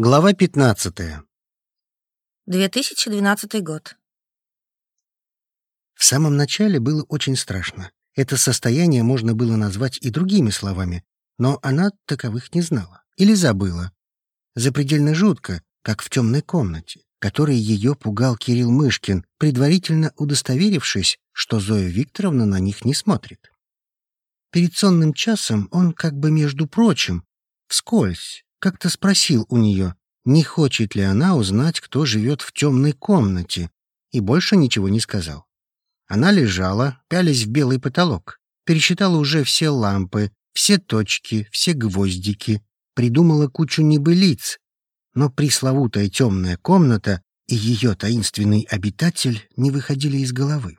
Глава 15. 2012 год. В самом начале было очень страшно. Это состояние можно было назвать и другими словами, но она таковых не знала или забыла. Запредельно жутко, как в темной комнате, которой ее пугал Кирилл Мышкин, предварительно удостоверившись, что Зоя Викторовна на них не смотрит. Перед сонным часом он как бы, между прочим, вскользь, как-то спросил у нее, не хочет ли она узнать, кто живет в темной комнате, и больше ничего не сказал. Она лежала, пялись в белый потолок, пересчитала уже все лампы, все точки, все гвоздики, придумала кучу небылиц, но пресловутая темная комната и ее таинственный обитатель не выходили из головы.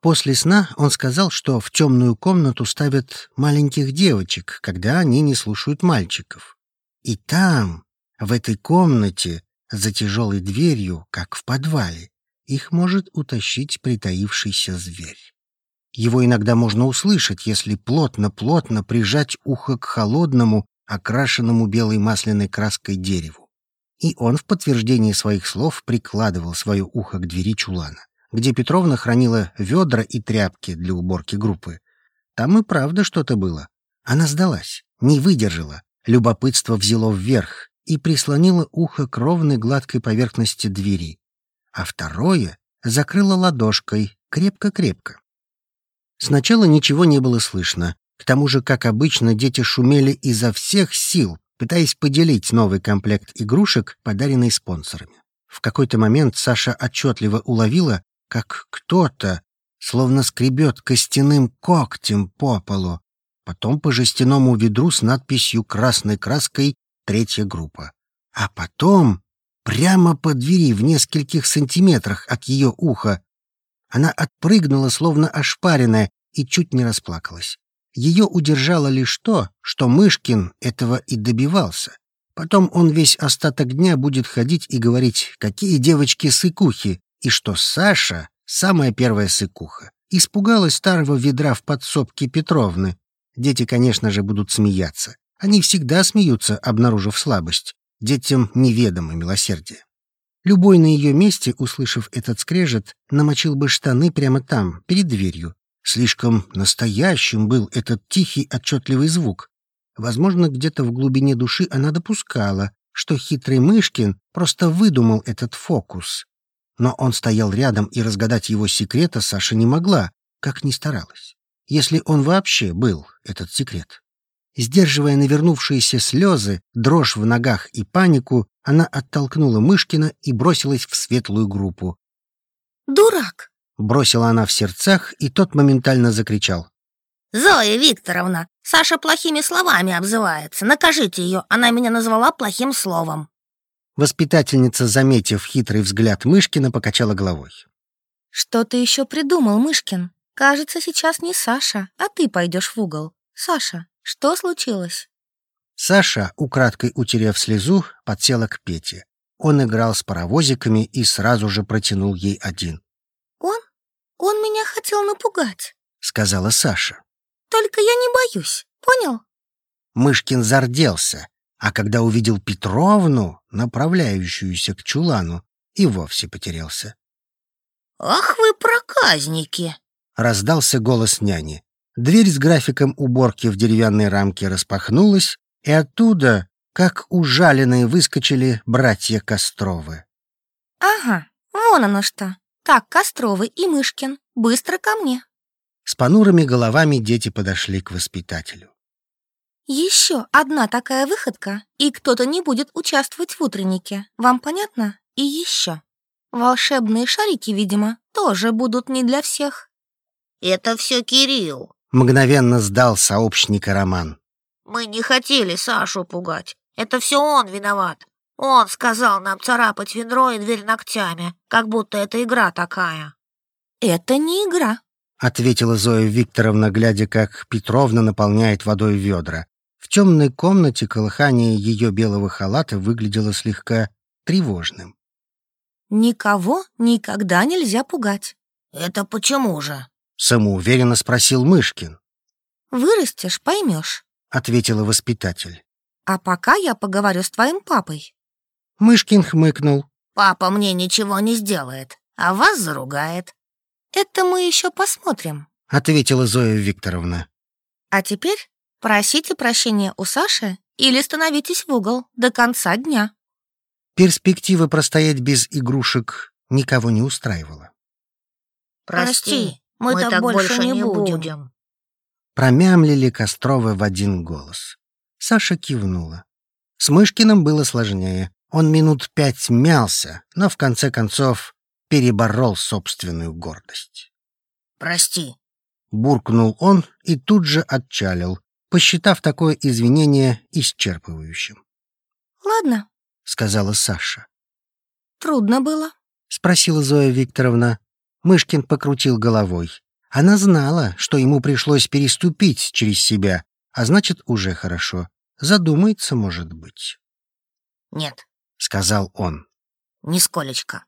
После сна он сказал, что в темную комнату ставят маленьких девочек, когда они не слушают мальчиков. И там, в этой комнате, за тяжелой дверью, как в подвале, их может утащить притаившийся зверь. Его иногда можно услышать, если плотно-плотно прижать ухо к холодному, окрашенному белой масляной краской дереву. И он в подтверждение своих слов прикладывал свое ухо к двери чулана, где Петровна хранила ведра и тряпки для уборки группы. Там и правда что-то было. Она сдалась, не выдержала, Любопытство взяло вверх и прислонило ухо к ровной гладкой поверхности двери, а второе закрыло ладошкой крепко-крепко. Сначала ничего не было слышно. К тому же, как обычно, дети шумели изо всех сил, пытаясь поделить новый комплект игрушек, подаренный спонсорами. В какой-то момент Саша отчетливо уловила, как кто-то, словно скребет костяным когтем по полу, потом по жестяному ведру с надписью красной краской «Третья группа». А потом прямо по двери в нескольких сантиметрах от ее уха. Она отпрыгнула, словно ошпаренная, и чуть не расплакалась. Ее удержало лишь то, что Мышкин этого и добивался. Потом он весь остаток дня будет ходить и говорить, какие девочки сыкухи, и что Саша — самая первая сыкуха. Испугалась старого ведра в подсобке Петровны, Дети, конечно же, будут смеяться. Они всегда смеются, обнаружив слабость. Детям неведомо милосердие. Любой на ее месте, услышав этот скрежет, намочил бы штаны прямо там, перед дверью. Слишком настоящим был этот тихий, отчетливый звук. Возможно, где-то в глубине души она допускала, что хитрый Мышкин просто выдумал этот фокус. Но он стоял рядом, и разгадать его секрета Саша не могла, как ни старалась если он вообще был, этот секрет. Сдерживая навернувшиеся слезы, дрожь в ногах и панику, она оттолкнула Мышкина и бросилась в светлую группу. «Дурак!» — бросила она в сердцах, и тот моментально закричал. «Зоя Викторовна, Саша плохими словами обзывается. Накажите ее, она меня назвала плохим словом». Воспитательница, заметив хитрый взгляд Мышкина, покачала головой. «Что ты еще придумал, Мышкин?» Кажется, сейчас не Саша, а ты пойдешь в угол. Саша, что случилось? Саша, украдкой утерев слезу, подсела к Пете. Он играл с паровозиками и сразу же протянул ей один. «Он? Он меня хотел напугать», — сказала Саша. «Только я не боюсь, понял?» Мышкин зарделся, а когда увидел Петровну, направляющуюся к чулану, и вовсе потерялся. «Ах вы проказники!» Раздался голос няни. Дверь с графиком уборки в деревянной рамке распахнулась, и оттуда, как ужаленные, выскочили братья Костровы. «Ага, вон оно что. Так, Костровы и Мышкин, быстро ко мне». С понурыми головами дети подошли к воспитателю. «Еще одна такая выходка, и кто-то не будет участвовать в утреннике. Вам понятно? И еще. Волшебные шарики, видимо, тоже будут не для всех». «Это все Кирилл», — мгновенно сдал сообщника Роман. «Мы не хотели Сашу пугать. Это все он виноват. Он сказал нам царапать ведро и дверь ногтями, как будто это игра такая». «Это не игра», — ответила Зоя Викторовна, глядя, как Петровна наполняет водой ведра. В темной комнате колыхание ее белого халата выглядело слегка тревожным. «Никого никогда нельзя пугать». «Это почему же?» Самоуверенно спросил Мышкин. «Вырастешь, поймешь», — ответила воспитатель. «А пока я поговорю с твоим папой». Мышкин хмыкнул. Папа мне ничего не сделает, а вас заругает. Это мы еще посмотрим, ответила Зоя Викторовна. А теперь просите прощения у Саши или становитесь в угол до конца дня. Перспектива простоять без игрушек никого не устраивала. Прости, мы, мы так, так больше не будем. будем. Промямлили Костровы в один голос. Саша кивнула. С Мышкиным было сложнее. Он минут пять мялся, но в конце концов переборол собственную гордость. «Прости», — буркнул он и тут же отчалил, посчитав такое извинение исчерпывающим. «Ладно», — сказала Саша. «Трудно было?» — спросила Зоя Викторовна. Мышкин покрутил головой. Она знала, что ему пришлось переступить через себя, а значит, уже хорошо. Задумается, может быть. «Нет», — сказал он. «Нисколечко».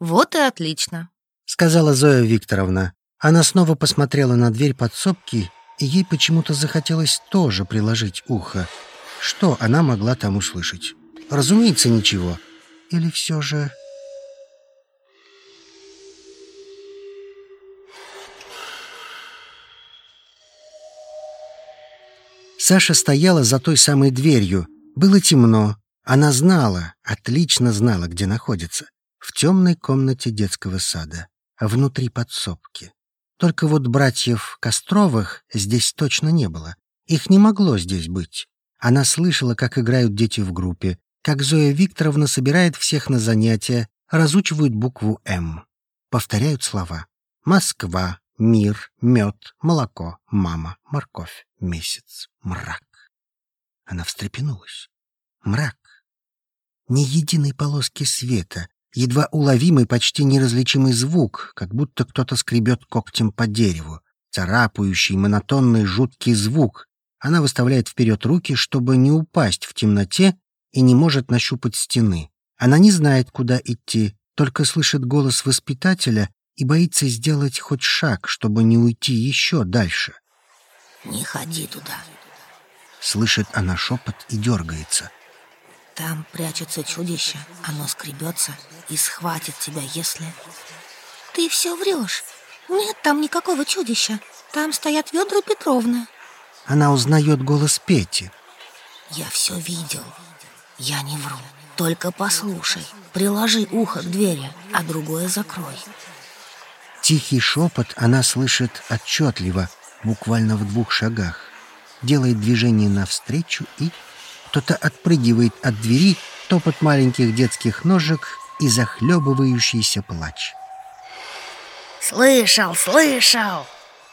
«Вот и отлично», — сказала Зоя Викторовна. Она снова посмотрела на дверь подсобки, и ей почему-то захотелось тоже приложить ухо. Что она могла там услышать? Разумеется, ничего. Или все же... Саша стояла за той самой дверью. Было темно. Она знала, отлично знала, где находится. В темной комнате детского сада, внутри подсобки. Только вот братьев Костровых здесь точно не было. Их не могло здесь быть. Она слышала, как играют дети в группе, как Зоя Викторовна собирает всех на занятия, разучивают букву «М». Повторяют слова. Москва, Мир, мед, молоко, мама, морковь, месяц, мрак. Она встрепенулась. Мрак. Ни единой полоски света, едва уловимый, почти неразличимый звук, как будто кто-то скребет когтем по дереву, царапающий, монотонный, жуткий звук. Она выставляет вперед руки, чтобы не упасть в темноте, и не может нащупать стены. Она не знает, куда идти, только слышит голос воспитателя и боится сделать хоть шаг, чтобы не уйти еще дальше. «Не ходи туда», — слышит она шепот и дергается. «Там прячется чудище, оно скребется и схватит тебя, если...» «Ты все врешь. Нет там никакого чудища. Там стоят ведра Петровны». Она узнает голос Пети. «Я все видел. Я не вру. Только послушай. Приложи ухо к двери, а другое закрой». Тихий шепот она слышит отчетливо, буквально в двух шагах. Делает движение навстречу и... Кто-то отпрыгивает от двери, топот маленьких детских ножек и захлебывающийся плач. «Слышал, слышал!»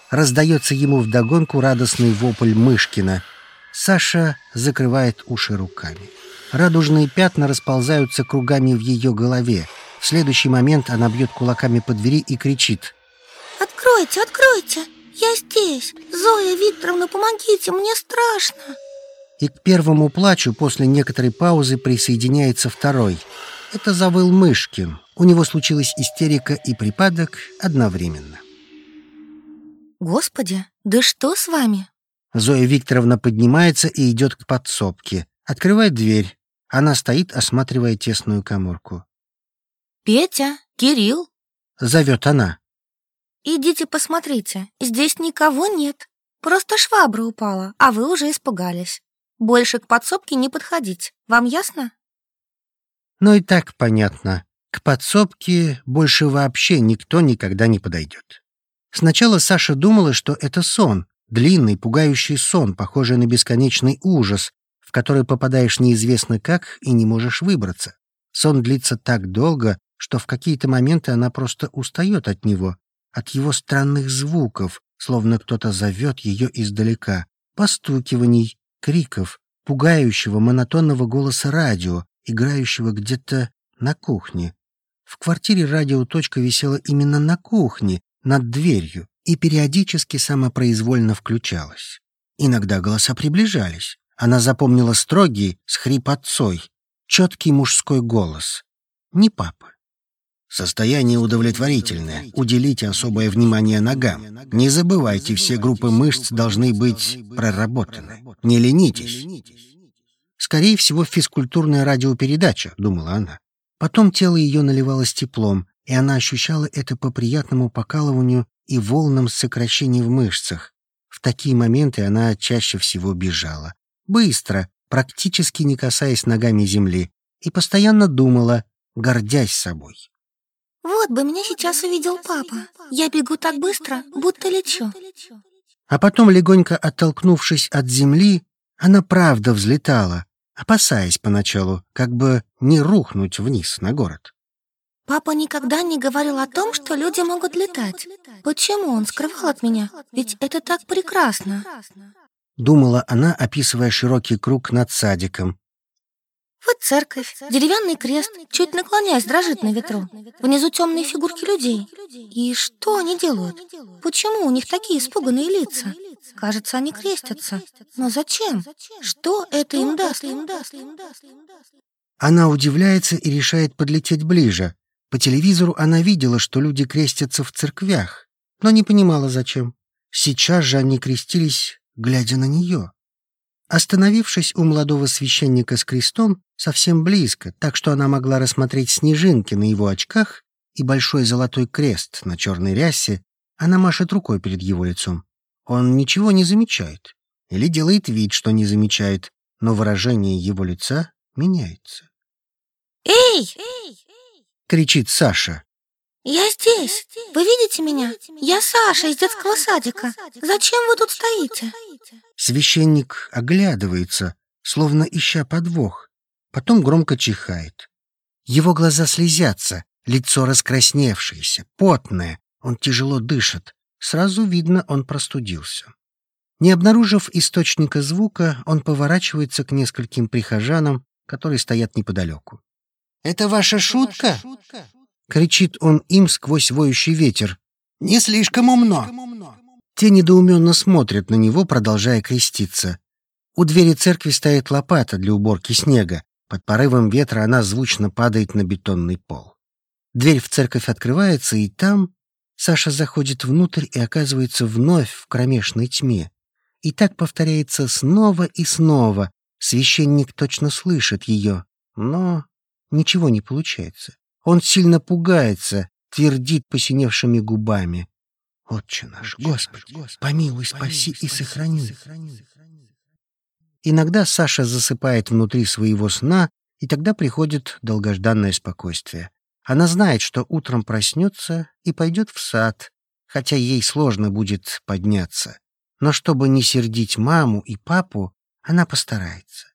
Раздается ему вдогонку радостный вопль Мышкина. Саша закрывает уши руками. Радужные пятна расползаются кругами в ее голове. В следующий момент она бьет кулаками по двери и кричит. «Откройте, откройте! Я здесь! Зоя Викторовна, помогите, мне страшно!» И к первому плачу после некоторой паузы присоединяется второй. Это завыл Мышкин. У него случилась истерика и припадок одновременно. «Господи, да что с вами?» Зоя Викторовна поднимается и идет к подсобке. Открывает дверь. Она стоит, осматривая тесную коморку. «Петя, Кирилл!» — зовет она. «Идите посмотрите, здесь никого нет. Просто швабра упала, а вы уже испугались. Больше к подсобке не подходить, вам ясно?» Ну и так понятно. К подсобке больше вообще никто никогда не подойдет. Сначала Саша думала, что это сон, длинный, пугающий сон, похожий на бесконечный ужас, в который попадаешь неизвестно как и не можешь выбраться. Сон длится так долго, что в какие-то моменты она просто устает от него, от его странных звуков, словно кто-то зовет ее издалека, постукиваний, криков, пугающего монотонного голоса радио, играющего где-то на кухне. В квартире радиоточка висела именно на кухне, над дверью, и периодически самопроизвольно включалась. Иногда голоса приближались. Она запомнила строгий, с хрипотцой, четкий мужской голос. Не папа, Состояние удовлетворительное. Уделите особое внимание ногам. Не забывайте, все группы мышц должны быть проработаны. Не ленитесь. Скорее всего, физкультурная радиопередача, думала она. Потом тело ее наливалось теплом, и она ощущала это по приятному покалыванию и волнам сокращений в мышцах. В такие моменты она чаще всего бежала. Быстро, практически не касаясь ногами земли, и постоянно думала, гордясь собой. «Вот бы меня сейчас увидел папа. Я бегу так быстро, будто лечу». А потом, легонько оттолкнувшись от земли, она правда взлетала, опасаясь поначалу, как бы не рухнуть вниз на город. Папа никогда не говорил о том, что люди могут летать. Почему он скрывал от меня? Ведь это так прекрасно. Думала она, описывая широкий круг над садиком. Вот церковь, деревянный крест, чуть наклоняясь, дрожит на ветру. Внизу темные фигурки людей. И что они делают? Почему у них такие испуганные лица? Кажется, они крестятся. Но зачем? Что это им даст? Она удивляется и решает подлететь ближе. По телевизору она видела, что люди крестятся в церквях, но не понимала, зачем. Сейчас же они крестились, глядя на нее. Остановившись у молодого священника с крестом, совсем близко, так что она могла рассмотреть снежинки на его очках и большой золотой крест на черной рясе, она машет рукой перед его лицом. Он ничего не замечает или делает вид, что не замечает, но выражение его лица меняется. «Эй!» кричит Саша. «Я здесь! Вы видите меня? Я Саша из детского садика. Зачем вы тут стоите?» Священник оглядывается, словно ища подвох, потом громко чихает. Его глаза слезятся, лицо раскрасневшееся, потное, он тяжело дышит. Сразу видно, он простудился. Не обнаружив источника звука, он поворачивается к нескольким прихожанам, которые стоят неподалеку. Это ваша шутка? Кричит он им сквозь воющий ветер. Не слишком умно. Те недоуменно смотрят на него, продолжая креститься. У двери церкви стоит лопата для уборки снега. Под порывом ветра она звучно падает на бетонный пол. Дверь в церковь открывается, и там Саша заходит внутрь и оказывается вновь в кромешной тьме. И так повторяется снова и снова. Священник точно слышит ее, но Ничего не получается. Он сильно пугается, твердит посиневшими губами. «Отче наш, Господи, помилуй, спаси и сохрани». Иногда Саша засыпает внутри своего сна, и тогда приходит долгожданное спокойствие. Она знает, что утром проснется и пойдет в сад, хотя ей сложно будет подняться. Но чтобы не сердить маму и папу, она постарается.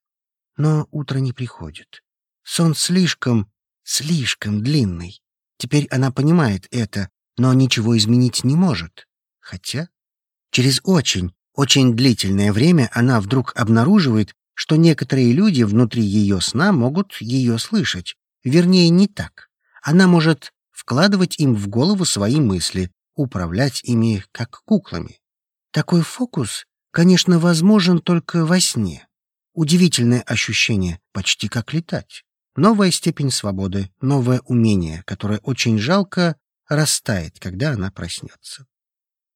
Но утро не приходит. Сон слишком, слишком длинный. Теперь она понимает это, но ничего изменить не может. Хотя через очень, очень длительное время она вдруг обнаруживает, что некоторые люди внутри ее сна могут ее слышать. Вернее, не так. Она может вкладывать им в голову свои мысли, управлять ими как куклами. Такой фокус, конечно, возможен только во сне. Удивительное ощущение, почти как летать. Новая степень свободы, новое умение, которое очень жалко растает, когда она проснется.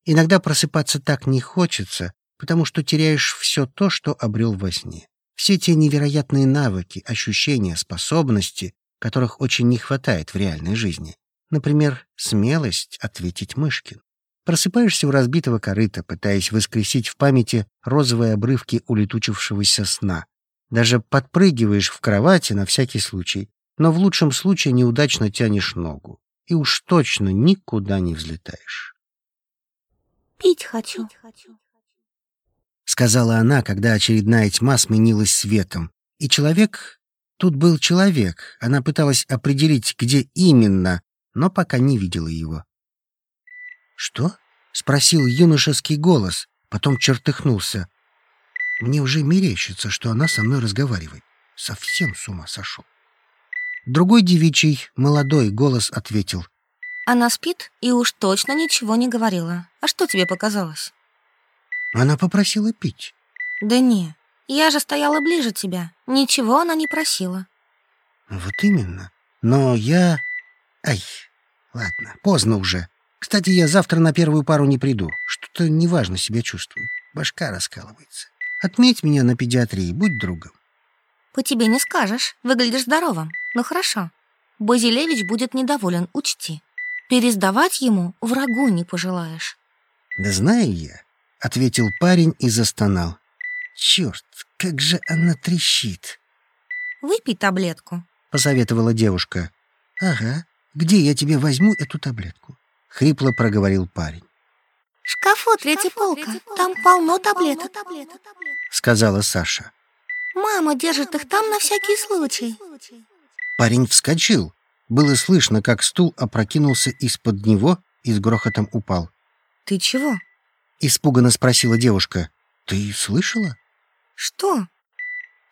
Иногда просыпаться так не хочется, потому что теряешь все то, что обрел во сне. Все те невероятные навыки, ощущения, способности, которых очень не хватает в реальной жизни. Например, смелость ответить Мышкин. Просыпаешься у разбитого корыта, пытаясь воскресить в памяти розовые обрывки улетучившегося сна, даже подпрыгиваешь в кровати на всякий случай, но в лучшем случае неудачно тянешь ногу. И уж точно никуда не взлетаешь. «Пить хочу», — сказала она, когда очередная тьма сменилась светом. И человек... Тут был человек. Она пыталась определить, где именно, но пока не видела его. «Что?» — спросил юношеский голос, потом чертыхнулся. Мне уже мерещится, что она со мной разговаривает. Совсем с ума сошел. Другой девичий, молодой, голос ответил. Она спит и уж точно ничего не говорила. А что тебе показалось? Она попросила пить. Да не, я же стояла ближе тебя. Ничего она не просила. Вот именно. Но я... Ай, ладно, поздно уже. Кстати, я завтра на первую пару не приду. Что-то неважно себя чувствую. Башка раскалывается. Отметь меня на педиатрии, будь другом. По тебе не скажешь, выглядишь здоровым. Ну хорошо. Базилевич будет недоволен, учти. Пересдавать ему врагу не пожелаешь. Да знаю я, ответил парень и застонал. Черт, как же она трещит. Выпей таблетку. Посоветовала девушка. Ага, где я тебе возьму эту таблетку? Хрипло проговорил парень. Шкафу третья полка. Там полно таблеток. Сказала Саша. Мама держит их там на всякий случай. Парень вскочил. Было слышно, как стул опрокинулся из-под него и с грохотом упал. Ты чего? Испуганно спросила девушка. Ты слышала? Что?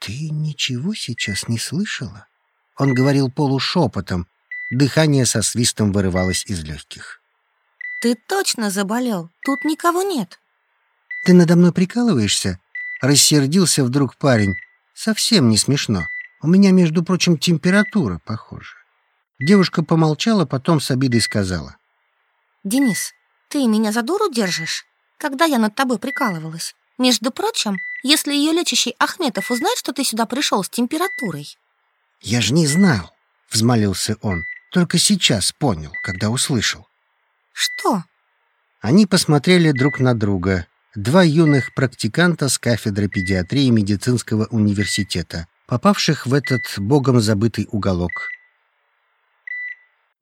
Ты ничего сейчас не слышала? Он говорил полушепотом. Дыхание со свистом вырывалось из легких. Ты точно заболел? Тут никого нет. Ты надо мной прикалываешься? Рассердился вдруг парень. Совсем не смешно. У меня, между прочим, температура, похоже. Девушка помолчала, потом с обидой сказала. Денис, ты меня за дуру держишь? Когда я над тобой прикалывалась? Между прочим, если ее лечащий Ахметов узнает, что ты сюда пришел с температурой. Я же не знал, взмолился он. Только сейчас понял, когда услышал. Что? Они посмотрели друг на друга. Два юных практиканта с кафедры педиатрии медицинского университета, попавших в этот богом забытый уголок.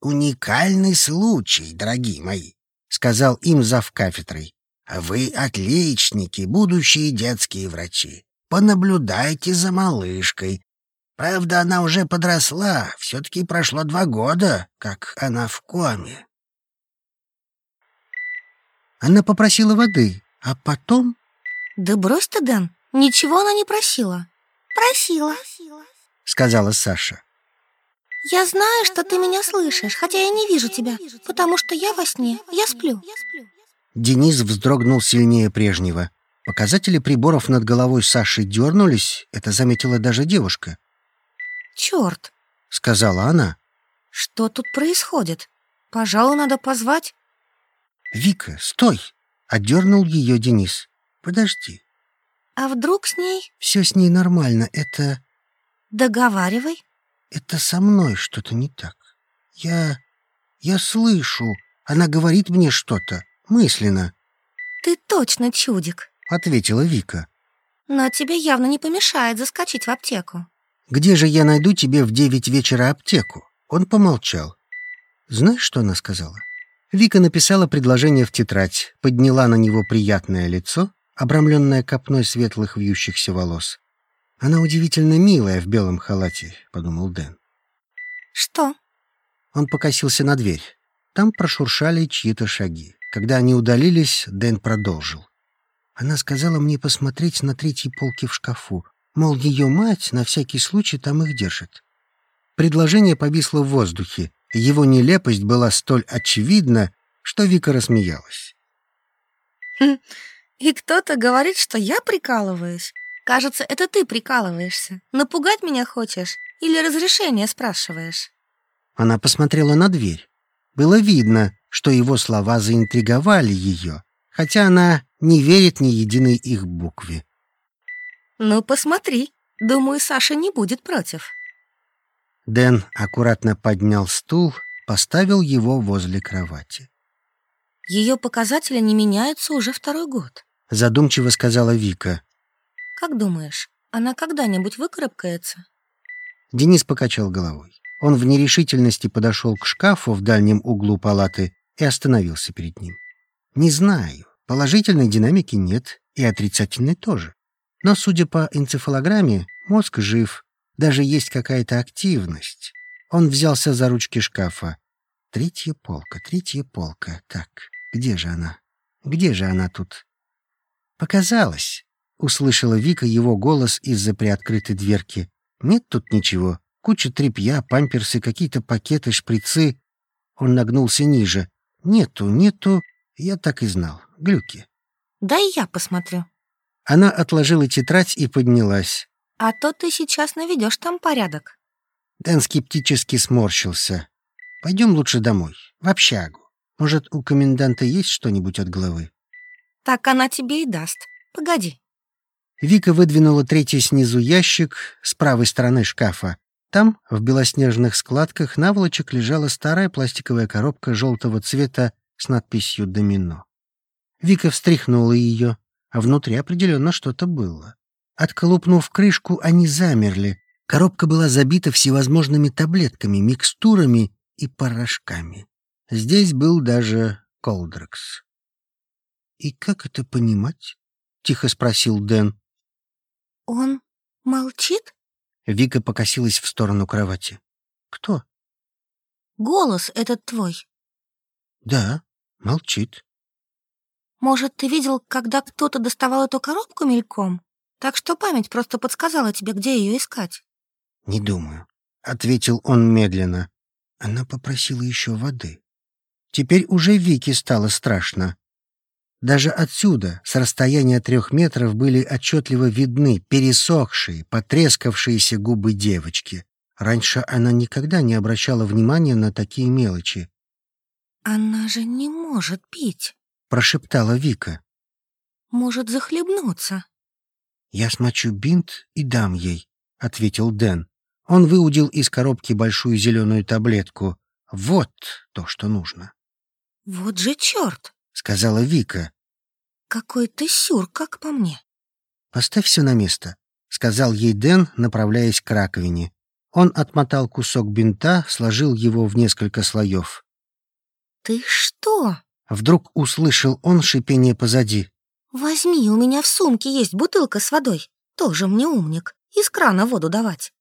«Уникальный случай, дорогие мои», — сказал им зав кафедрой. «Вы отличники, будущие детские врачи. Понаблюдайте за малышкой. Правда, она уже подросла, все-таки прошло два года, как она в коме». Она попросила воды, а потом... Да брось ты, Дэн, ничего она не просила. Просила, сказала Саша. Я знаю, что ты меня слышишь, хотя я не вижу тебя, потому что я во сне, я сплю. Денис вздрогнул сильнее прежнего. Показатели приборов над головой Саши дернулись, это заметила даже девушка. Черт, сказала она. Что тут происходит? Пожалуй, надо позвать. Вика, стой! Отдернул ее Денис. Подожди. А вдруг с ней? Все с ней нормально, это... Договаривай. Это со мной что-то не так. Я... я слышу. Она говорит мне что-то. Мысленно. Ты точно чудик, ответила Вика. Но тебе явно не помешает заскочить в аптеку. Где же я найду тебе в девять вечера аптеку? Он помолчал. Знаешь, что она сказала? Вика написала предложение в тетрадь, подняла на него приятное лицо, обрамленное копной светлых вьющихся волос. Она удивительно милая в белом халате, подумал Дэн. Что? Он покосился на дверь. Там прошуршали чьи-то шаги. Когда они удалились, Дэн продолжил. Она сказала мне посмотреть на третьей полке в шкафу. Мол, ее мать на всякий случай там их держит. Предложение повисло в воздухе. Его нелепость была столь очевидна, что Вика рассмеялась. Хм, «И кто-то говорит, что я прикалываюсь. Кажется, это ты прикалываешься. Напугать меня хочешь или разрешение спрашиваешь?» Она посмотрела на дверь. Было видно, что его слова заинтриговали ее, хотя она не верит ни единой их букве. «Ну, посмотри. Думаю, Саша не будет против». Дэн аккуратно поднял стул, поставил его возле кровати. Ее показатели не меняются уже второй год, задумчиво сказала Вика. Как думаешь, она когда-нибудь выкарабкается? Денис покачал головой. Он в нерешительности подошел к шкафу в дальнем углу палаты и остановился перед ним. Не знаю, положительной динамики нет и отрицательной тоже. Но, судя по энцефалограмме, мозг жив, даже есть какая-то активность. Он взялся за ручки шкафа. Третья полка, третья полка. Так, где же она? Где же она тут? Показалось. Услышала Вика его голос из-за приоткрытой дверки. «Нет тут ничего. Куча тряпья, памперсы, какие-то пакеты, шприцы». Он нагнулся ниже. «Нету, нету. Я так и знал. Глюки». «Дай я посмотрю». Она отложила тетрадь и поднялась. «А то ты сейчас наведешь там порядок». Дэн скептически сморщился. «Пойдем лучше домой, в общагу. Может, у коменданта есть что-нибудь от головы?» «Так она тебе и даст. Погоди». Вика выдвинула третий снизу ящик с правой стороны шкафа. Там, в белоснежных складках наволочек, лежала старая пластиковая коробка желтого цвета с надписью «Домино». Вика встряхнула ее, а внутри определенно что-то было. Отколупнув крышку, они замерли. Коробка была забита всевозможными таблетками, микстурами и порошками. Здесь был даже колдрекс. «И как это понимать?» — тихо спросил Дэн. Он молчит? Вика покосилась в сторону кровати. «Кто?» Голос этот твой. «Да, молчит». Может, ты видел, когда кто-то доставал эту коробку мельком? Так что память просто подсказала тебе, где ее искать. «Не думаю», — ответил он медленно. Она попросила еще воды. Теперь уже Вике стало страшно. Даже отсюда, с расстояния трех метров, были отчетливо видны пересохшие, потрескавшиеся губы девочки. Раньше она никогда не обращала внимания на такие мелочи. «Она же не может пить», — прошептала Вика. «Может захлебнуться». «Я смочу бинт и дам ей», — ответил Дэн. Он выудил из коробки большую зеленую таблетку. «Вот то, что нужно». «Вот же черт!» — сказала Вика. «Какой ты сюр, как по мне». «Поставь все на место», — сказал ей Дэн, направляясь к раковине. Он отмотал кусок бинта, сложил его в несколько слоев. «Ты что?» — вдруг услышал он шипение позади. «Возьми, у меня в сумке есть бутылка с водой. Тоже мне умник. Из крана воду давать».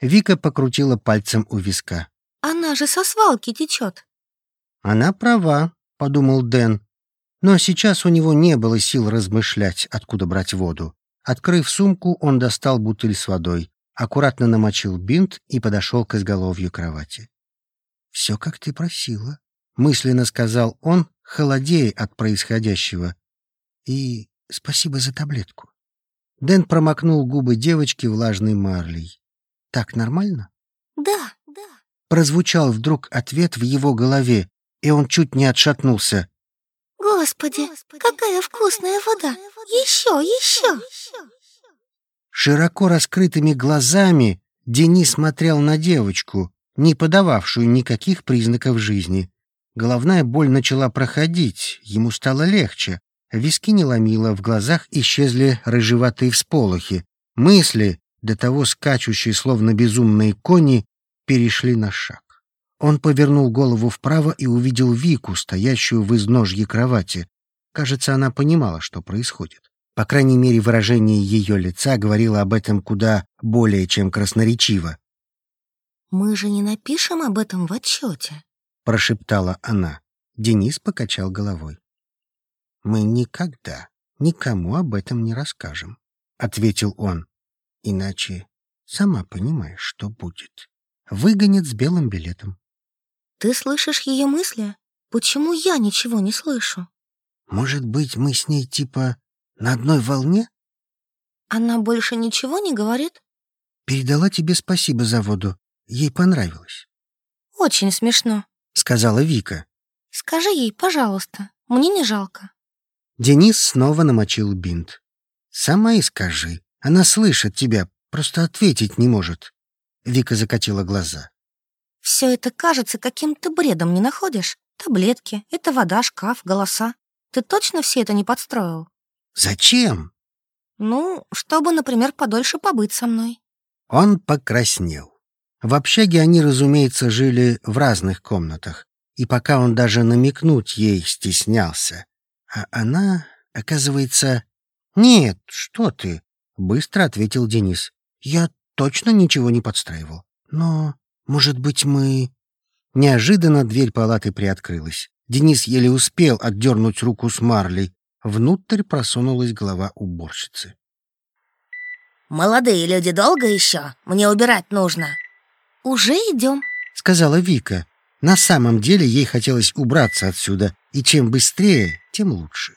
Вика покрутила пальцем у виска. «Она же со свалки течет». «Она права», — подумал Дэн. Но сейчас у него не было сил размышлять, откуда брать воду. Открыв сумку, он достал бутыль с водой, аккуратно намочил бинт и подошел к изголовью кровати. «Все, как ты просила», — мысленно сказал он, холодея от происходящего. «И спасибо за таблетку». Дэн промокнул губы девочки влажной марлей. «Так нормально?» «Да, да», — прозвучал вдруг ответ в его голове, и он чуть не отшатнулся. Господи, какая вкусная вода! Еще, еще! Широко раскрытыми глазами Денис смотрел на девочку, не подававшую никаких признаков жизни. Головная боль начала проходить, ему стало легче. Виски не ломило, в глазах исчезли рыжеватые всполохи. Мысли, до того скачущие, словно безумные кони, перешли на шаг. Он повернул голову вправо и увидел Вику, стоящую в изножье кровати. Кажется, она понимала, что происходит. По крайней мере, выражение ее лица говорило об этом куда более чем красноречиво. «Мы же не напишем об этом в отчете», — прошептала она. Денис покачал головой. «Мы никогда никому об этом не расскажем», — ответил он. «Иначе сама понимаешь, что будет. Выгонят с белым билетом. Ты слышишь ее мысли? Почему я ничего не слышу? Может быть, мы с ней типа на одной волне? Она больше ничего не говорит? Передала тебе спасибо за воду. Ей понравилось. Очень смешно, сказала Вика. Скажи ей, пожалуйста, мне не жалко. Денис снова намочил бинт. Сама и скажи. Она слышит тебя, просто ответить не может. Вика закатила глаза. Все это кажется каким-то бредом, не находишь? Таблетки, это вода, шкаф, голоса. Ты точно все это не подстроил? Зачем? Ну, чтобы, например, подольше побыть со мной. Он покраснел. В общаге они, разумеется, жили в разных комнатах, и пока он даже намекнуть ей стеснялся. А она, оказывается... «Нет, что ты?» — быстро ответил Денис. «Я точно ничего не подстраивал. Но может быть, мы...» Неожиданно дверь палаты приоткрылась. Денис еле успел отдернуть руку с марлей. Внутрь просунулась голова уборщицы. «Молодые люди долго еще? Мне убирать нужно». «Уже идем», — сказала Вика. На самом деле ей хотелось убраться отсюда, и чем быстрее, тем лучше.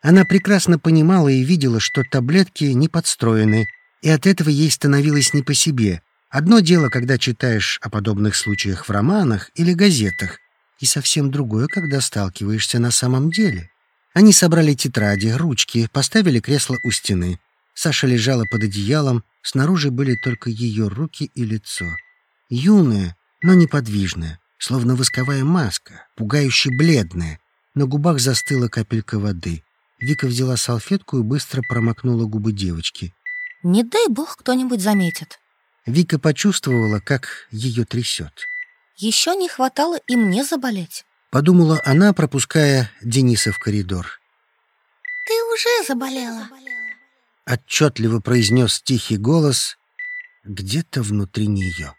Она прекрасно понимала и видела, что таблетки не подстроены, и от этого ей становилось не по себе. Одно дело, когда читаешь о подобных случаях в романах или газетах, и совсем другое, когда сталкиваешься на самом деле. Они собрали тетради, ручки, поставили кресло у стены. Саша лежала под одеялом, снаружи были только ее руки и лицо. Юная, но неподвижная, словно восковая маска, пугающе бледная. На губах застыла капелька воды. Вика взяла салфетку и быстро промокнула губы девочки. Не дай бог кто-нибудь заметит. Вика почувствовала, как ее трясет. Еще не хватало и мне заболеть. Подумала она, пропуская Дениса в коридор. Ты уже заболела. Отчетливо произнес тихий голос где-то внутри нее.